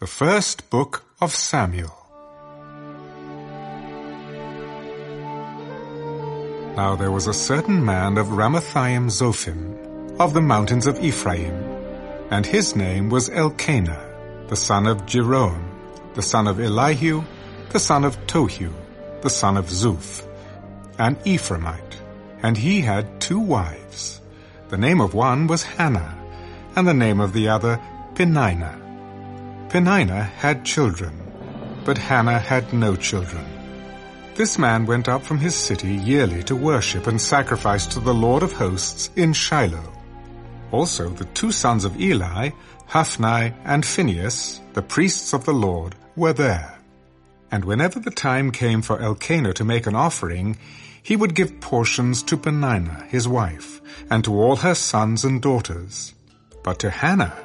The First Book of Samuel Now there was a certain man of Ramathaim Zophim, of the mountains of Ephraim, and his name was Elkanah, the son of Jeroham, the son of Elihu, the son of Tohu, the son of Zuph, an Ephraimite, and he had two wives. The name of one was Hannah, and the name of the other Peninnah. Peninnah had children, but Hannah had no children. This man went up from his city yearly to worship and sacrifice to the Lord of hosts in Shiloh. Also the two sons of Eli, Hophni and Phinehas, the priests of the Lord, were there. And whenever the time came for Elkanah to make an offering, he would give portions to Peninnah, his wife, and to all her sons and daughters. But to Hannah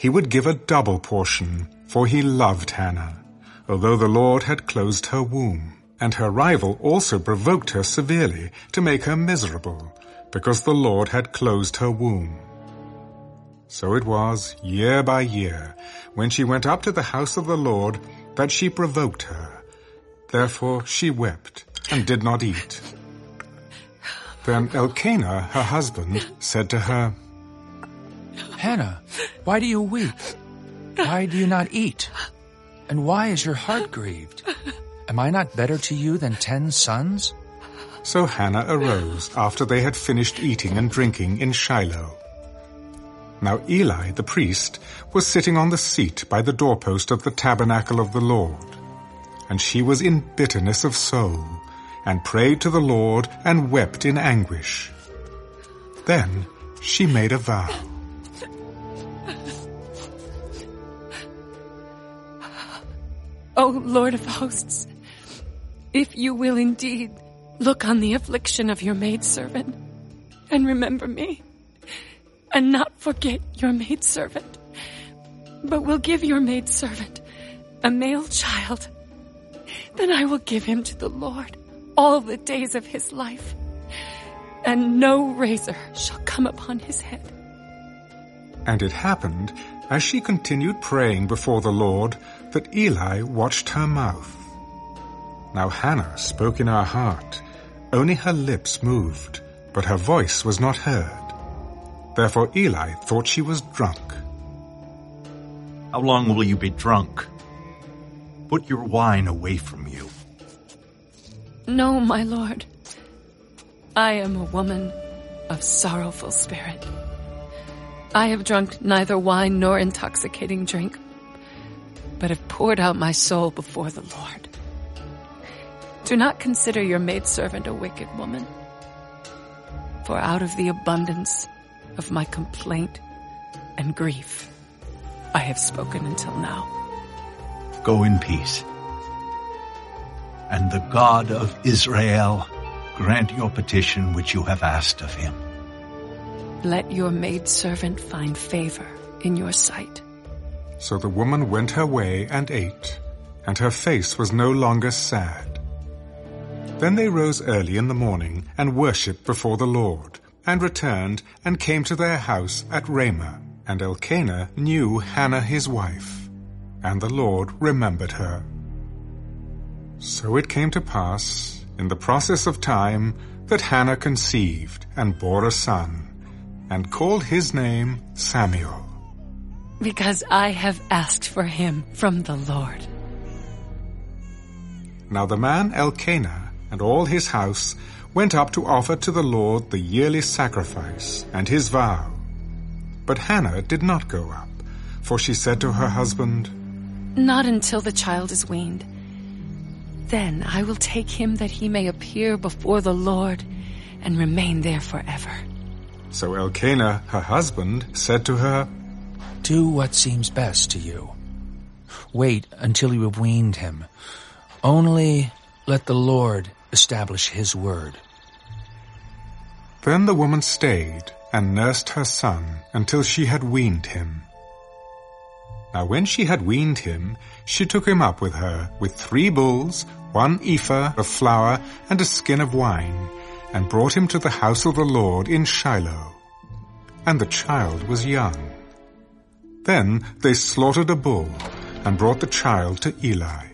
he would give a double portion, for he loved Hannah, although the Lord had closed her womb. And her rival also provoked her severely to make her miserable, because the Lord had closed her womb. So it was, year by year, when she went up to the house of the Lord, that she provoked her. Therefore she wept, and did not eat. Then Elkanah, her husband, said to her, Hannah, why do you weep? Why do you not eat? And why is your heart grieved? Am I not better to you than ten sons? So Hannah arose after they had finished eating and drinking in Shiloh. Now Eli the priest was sitting on the seat by the doorpost of the tabernacle of the Lord. And she was in bitterness of soul, and prayed to the Lord and wept in anguish. Then she made a vow. O Lord of hosts, if you will indeed look on the affliction of your maidservant and remember me, and not forget your maidservant, but will give your maidservant a male child, then I will give him to the Lord all the days of his life, and no razor shall come upon his head. And it happened, as she continued praying before the Lord, that Eli watched her mouth. Now Hannah spoke in her heart, only her lips moved, but her voice was not heard. Therefore Eli thought she was drunk. How long will you be drunk? Put your wine away from you. No, my lord. I am a woman of sorrowful spirit. I have drunk neither wine nor intoxicating drink, but have poured out my soul before the Lord. Do not consider your maidservant a wicked woman, for out of the abundance of my complaint and grief, I have spoken until now. Go in peace. And the God of Israel grant your petition which you have asked of him. Let your maidservant find favor in your sight. So the woman went her way and ate, and her face was no longer sad. Then they rose early in the morning and worshipped before the Lord, and returned and came to their house at Ramah. And Elkanah knew Hannah his wife, and the Lord remembered her. So it came to pass, in the process of time, that Hannah conceived and bore a son, and called his name Samuel. Because I have asked for him from the Lord. Now the man Elkanah and all his house went up to offer to the Lord the yearly sacrifice and his vow. But Hannah did not go up, for she said to her husband, Not until the child is weaned. Then I will take him that he may appear before the Lord and remain there forever. So Elkanah, her husband, said to her, Do what seems best to you. Wait until you have weaned him. Only let the Lord establish his word. Then the woman stayed and nursed her son until she had weaned him. Now when she had weaned him, she took him up with her with three bulls, one ephah of flour, and a skin of wine, and brought him to the house of the Lord in Shiloh. And the child was young. Then they slaughtered a bull, and brought the child to Eli.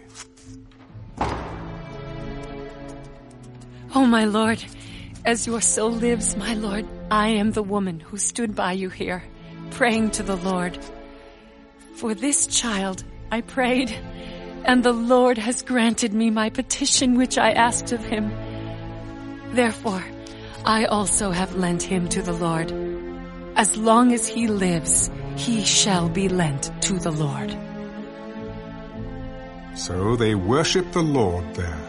Oh, my Lord, as your soul lives, my Lord, I am the woman who stood by you here, praying to the Lord. For this child I prayed, and the Lord has granted me my petition which I asked of him. Therefore, I also have lent him to the Lord. As long as he lives, he shall be lent to the Lord. So they worship the Lord there.